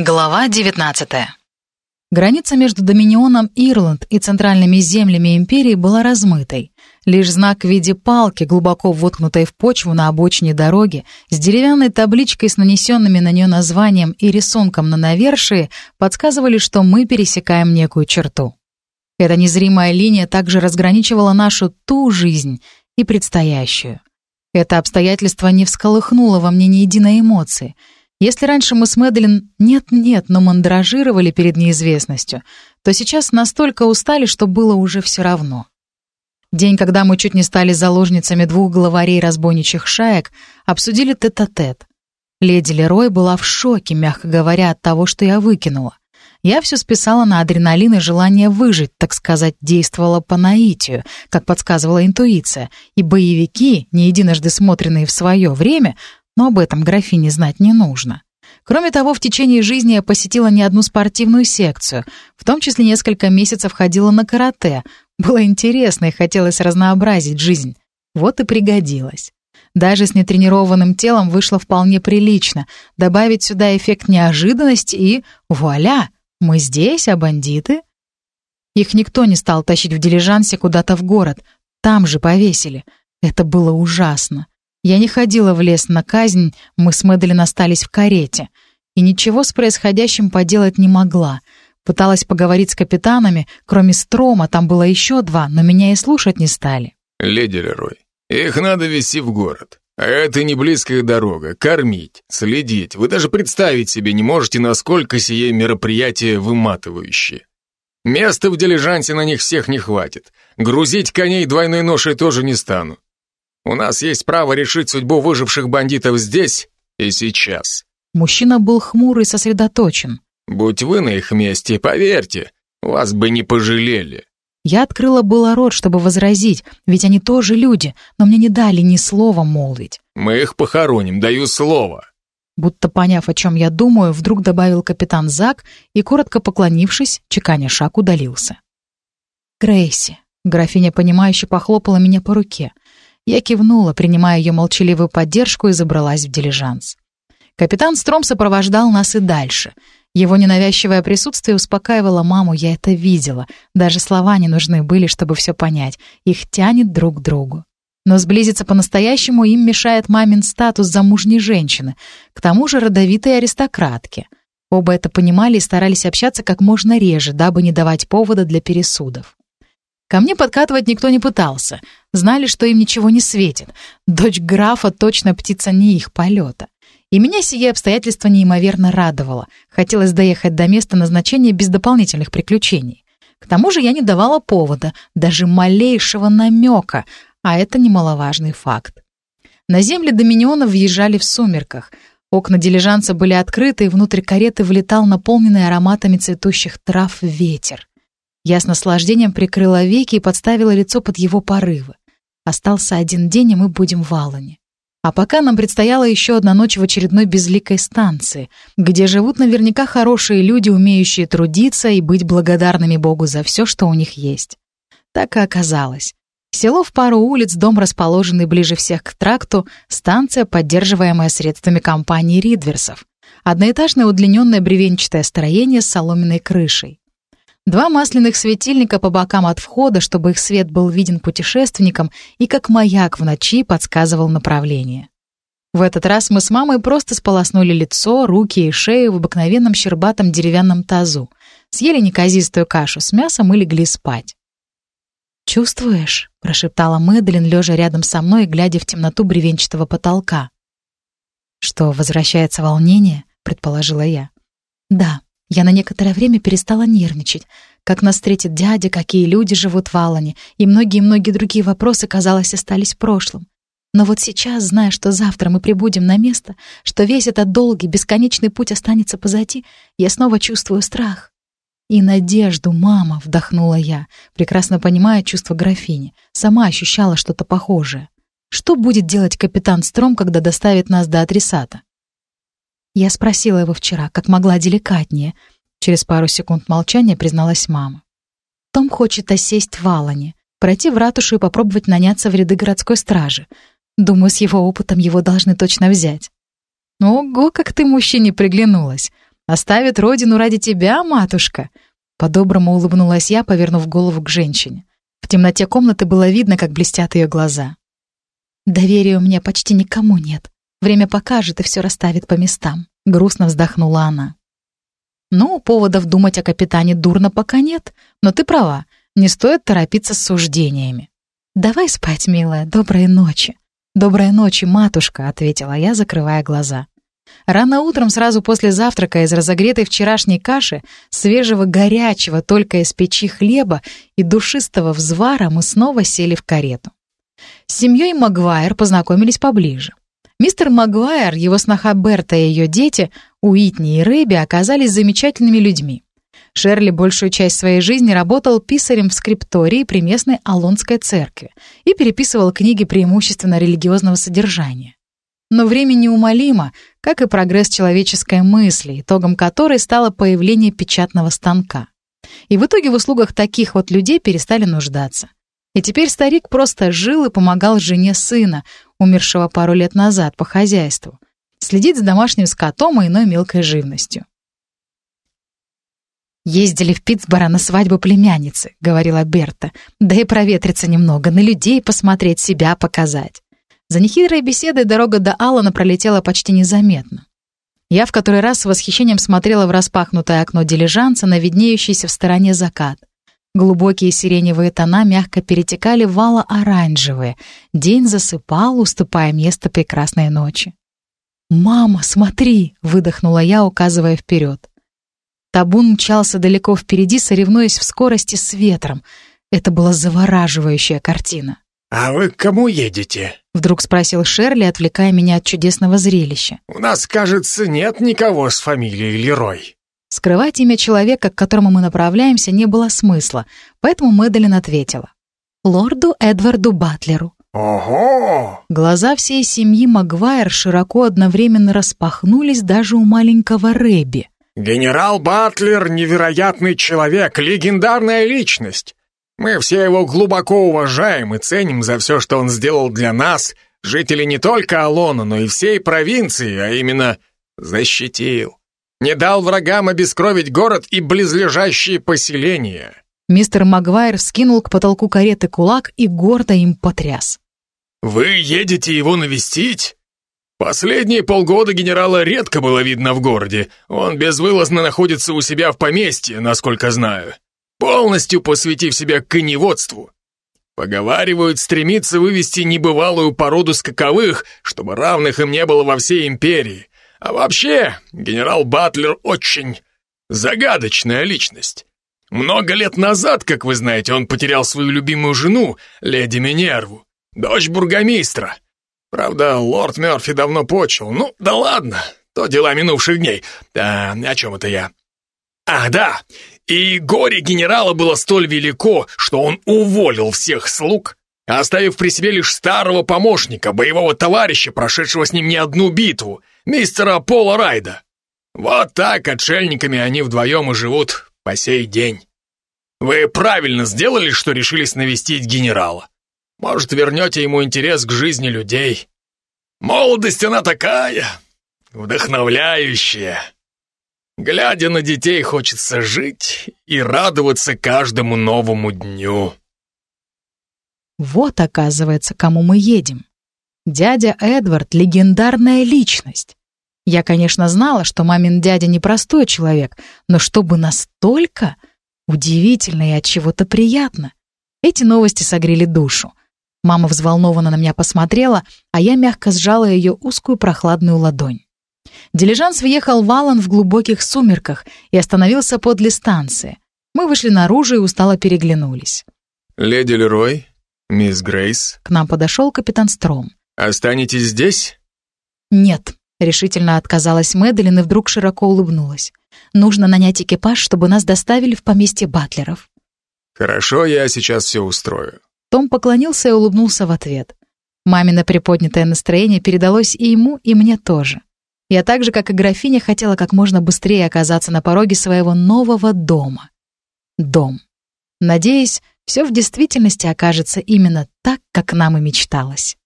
Глава 19. Граница между Доминионом Ирланд и центральными землями империи была размытой. Лишь знак в виде палки, глубоко воткнутой в почву на обочине дороги, с деревянной табличкой с нанесенными на нее названием и рисунком на навершии, подсказывали, что мы пересекаем некую черту. Эта незримая линия также разграничивала нашу ту жизнь и предстоящую. Это обстоятельство не всколыхнуло во мне ни единой эмоции — если раньше мы с Мэдлин нет-нет, но мандражировали перед неизвестностью, то сейчас настолько устали, что было уже все равно. День, когда мы чуть не стали заложницами двух главарей разбойничьих шаек, обсудили тет-а-тет. -тет. Леди Лерой была в шоке, мягко говоря, от того, что я выкинула. Я все списала на адреналин и желание выжить, так сказать, действовала по наитию, как подсказывала интуиция, и боевики, не единожды смотренные в свое время, но об этом графине знать не нужно. Кроме того, в течение жизни я посетила не одну спортивную секцию, в том числе несколько месяцев ходила на карате. Было интересно и хотелось разнообразить жизнь. Вот и пригодилось. Даже с нетренированным телом вышло вполне прилично. Добавить сюда эффект неожиданности и вуаля, мы здесь, а бандиты? Их никто не стал тащить в дилижансе куда-то в город. Там же повесили. Это было ужасно. Я не ходила в лес на казнь, мы с Мэдалин остались в карете. И ничего с происходящим поделать не могла. Пыталась поговорить с капитанами, кроме Строма, там было еще два, но меня и слушать не стали. «Леди Лерой, их надо везти в город. А это не близкая дорога. Кормить, следить. Вы даже представить себе не можете, насколько сие мероприятие выматывающее. Места в дилижансе на них всех не хватит. Грузить коней двойной ношей тоже не стану. У нас есть право решить судьбу выживших бандитов здесь и сейчас. Мужчина был хмурый и сосредоточен. Будь вы на их месте, поверьте, вас бы не пожалели. Я открыла было рот, чтобы возразить, ведь они тоже люди, но мне не дали ни слова молвить. Мы их похороним, даю слово. Будто поняв, о чем я думаю, вдруг добавил капитан Зак и, коротко поклонившись, чеканя шаг удалился. Грейси. Графиня, понимающе похлопала меня по руке. Я кивнула, принимая ее молчаливую поддержку и забралась в дилижанс. Капитан Стром сопровождал нас и дальше. Его ненавязчивое присутствие успокаивало маму, я это видела. Даже слова не нужны были, чтобы все понять. Их тянет друг к другу. Но сблизиться по-настоящему им мешает мамин статус замужней женщины, к тому же родовитой аристократки. Оба это понимали и старались общаться как можно реже, дабы не давать повода для пересудов. Ко мне подкатывать никто не пытался. Знали, что им ничего не светит. Дочь графа точно птица не их полета. И меня сие обстоятельство неимоверно радовало. Хотелось доехать до места назначения без дополнительных приключений. К тому же я не давала повода, даже малейшего намека, а это немаловажный факт. На земли Доминиона въезжали в сумерках. Окна дилижанса были открыты, и внутрь кареты влетал наполненный ароматами цветущих трав ветер. Я с наслаждением прикрыла веки и подставила лицо под его порывы. Остался один день, и мы будем в Алане. А пока нам предстояла еще одна ночь в очередной безликой станции, где живут наверняка хорошие люди, умеющие трудиться и быть благодарными Богу за все, что у них есть. Так и оказалось. Село в пару улиц, дом, расположенный ближе всех к тракту, станция, поддерживаемая средствами компании Ридверсов. Одноэтажное удлиненное бревенчатое строение с соломенной крышей. Два масляных светильника по бокам от входа, чтобы их свет был виден путешественникам и как маяк в ночи подсказывал направление. В этот раз мы с мамой просто сполоснули лицо, руки и шею в обыкновенном щербатом деревянном тазу, съели неказистую кашу с мясом и легли спать. «Чувствуешь?» — прошептала Мэдлин, лежа рядом со мной и глядя в темноту бревенчатого потолка. «Что, возвращается волнение?» — предположила я. «Да», я на некоторое время перестала нервничать. Как нас встретит дядя, какие люди живут в Алане, и многие-многие другие вопросы, казалось, остались в прошлом. Но вот сейчас, зная, что завтра мы прибудем на место, что весь этот долгий, бесконечный путь останется позади, я снова чувствую страх. «И надежду, мама!» — вдохнула я, прекрасно понимая чувство графини. Сама ощущала что-то похожее. Что будет делать капитан Стром, когда доставит нас до адресата? Я спросила его вчера, как могла деликатнее. Через пару секунд молчания призналась мама. Том хочет осесть в Алане, пройти в ратушу и попробовать наняться в ряды городской стражи. Думаю, с его опытом его должны точно взять. Ого, как ты мужчине приглянулась. Оставит родину ради тебя, матушка?» По-доброму улыбнулась я, повернув голову к женщине. В темноте комнаты было видно, как блестят ее глаза. «Доверия у меня почти никому нет. Время покажет и все расставит по местам», — грустно вздохнула она. «Ну, поводов думать о капитане дурно пока нет, но ты права, не стоит торопиться с суждениями. Давай спать, милая, доброй ночи». «Доброй ночи, матушка», — ответила я, закрывая глаза. Рано утром, сразу после завтрака, из разогретой вчерашней каши, свежего горячего только из печи хлеба и душистого взвара мы снова сели в карету. С семьей Магуайр познакомились поближе. Мистер Магуайр, его сноха Берта и ее дети, Уитни и Рэби, оказались замечательными людьми. Шерли большую часть своей жизни работал писарем в скриптории при местной Алонской церкви и переписывал книги преимущественно религиозного содержания. Но время неумолимо, как и прогресс человеческой мысли, итогом которой стало появление печатного станка. И в итоге в услугах таких вот людей перестали нуждаться. И теперь старик просто жил и помогал жене сына, умершего пару лет назад, по хозяйству. Следить за домашним скотом и иной мелкой живностью. «Ездили в Питтсборо на свадьбу племянницы», — говорила Берта. «Да и проветриться немного, на людей посмотреть, себя показать». За нехитрой беседой дорога до Аллана пролетела почти незаметно. Я в который раз с восхищением смотрела в распахнутое окно дилижанса на виднеющийся в стороне закат. Глубокие сиреневые тона мягко перетекали в вало-оранжевые. День засыпал, уступая место прекрасной ночи. «Мама, смотри!» — выдохнула я, указывая вперед. Табун мчался далеко впереди, соревнуясь в скорости с ветром. Это была завораживающая картина. «А вы к кому едете?» — вдруг спросил Шерли, отвлекая меня от чудесного зрелища. «У нас, кажется, нет никого с фамилией Лерой». Скрывать имя человека, к которому мы направляемся, не было смысла, поэтому Мэдалин ответила. «Лорду Эдварду Батлеру». «Ого!» Глаза всей семьи Магуайр широко одновременно распахнулись даже у маленького Рэби. «Генерал Батлер — невероятный человек, легендарная личность. Мы все его глубоко уважаем и ценим за все, что он сделал для нас, жителей не только Алона, но и всей провинции, а именно защитил. Не дал врагам обескровить город и близлежащие поселения». Мистер Магуайр вскинул к потолку кареты кулак и гордо им потряс. «Вы едете его навестить?» Последние полгода генерала редко было видно в городе. Он безвылазно находится у себя в поместье, насколько знаю. Полностью посвятив себя коневодству. Поговаривают, стремится вывести небывалую породу скаковых, чтобы равных им не было во всей империи. А вообще, генерал Батлер очень загадочная личность. Много лет назад, как вы знаете, он потерял свою любимую жену, леди Минерву, дочь бургомистра. Правда, лорд Мёрфи давно почил. Ну, да ладно, то дела минувших дней. А, о чем это я? Ах, да, и горе генерала было столь велико, что он уволил всех слуг, оставив при себе лишь старого помощника, боевого товарища, прошедшего с ним не одну битву, мистера Пола Райда. Вот так отшельниками они вдвоем и живут по сей день. Вы правильно сделали, что решились навестить генерала. Может, вернете ему интерес к жизни людей. Молодость она такая, вдохновляющая. Глядя на детей, хочется жить и радоваться каждому новому дню. Вот, оказывается, кому мы едем. Дядя Эдвард — легендарная личность. Я, конечно, знала, что мамин дядя непростой человек, но чтобы настолько удивительно и от чего-то приятно. Эти новости согрели душу. Мама взволнованно на меня посмотрела, а я мягко сжала ее узкую прохладную ладонь. Дилижанс въехал в Аллан в глубоких сумерках и остановился подле станции. Мы вышли наружу и устало переглянулись. «Леди Лерой, мисс Грейс». К нам подошел капитан Стром. «Останетесь здесь?» «Нет», — решительно отказалась Мэдалин и вдруг широко улыбнулась. «Нужно нанять экипаж, чтобы нас доставили в поместье Батлеров». «Хорошо, я сейчас все устрою». Том поклонился и улыбнулся в ответ. Мамино приподнятое настроение передалось и ему, и мне тоже. Я так же, как и графиня, хотела как можно быстрее оказаться на пороге своего нового дома. Дом. Надеюсь, все в действительности окажется именно так, как нам и мечталось.